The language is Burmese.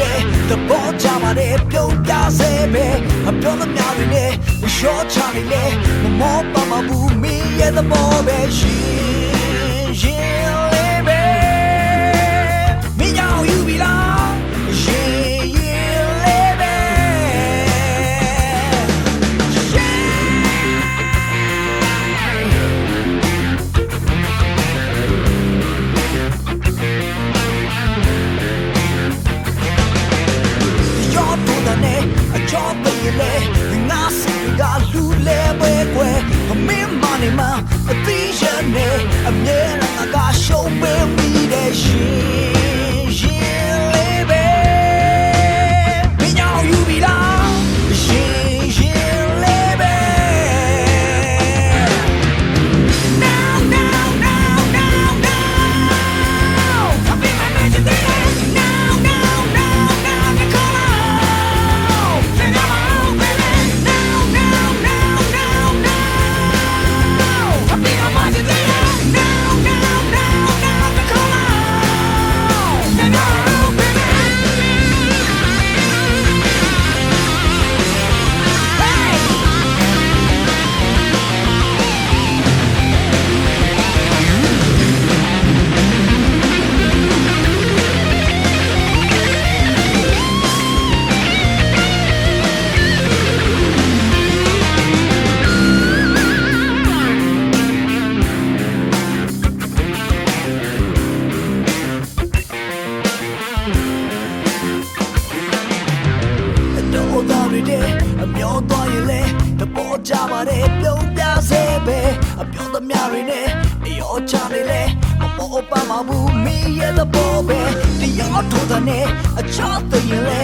လဲသဘောကျပါတယ်ပြုံးပြစေပဲအပြောသမျှတွေနဲ့မလျှော့ချနိုင်လဲမမောပါမဘူးမင်းရဲ့သဘောပဲရှိ တဲ့အမျောသွားရင်လေတပေါ်ကြပါတယ်ပြုံးပြဆဲပဲအပြောသမျှတွေနဲ့အရောချနေလေမမောပါမဘူးမင်းရဲ့သဘောပဲတရားထိုးတဲ့နဲ့အချောသိရင်လေ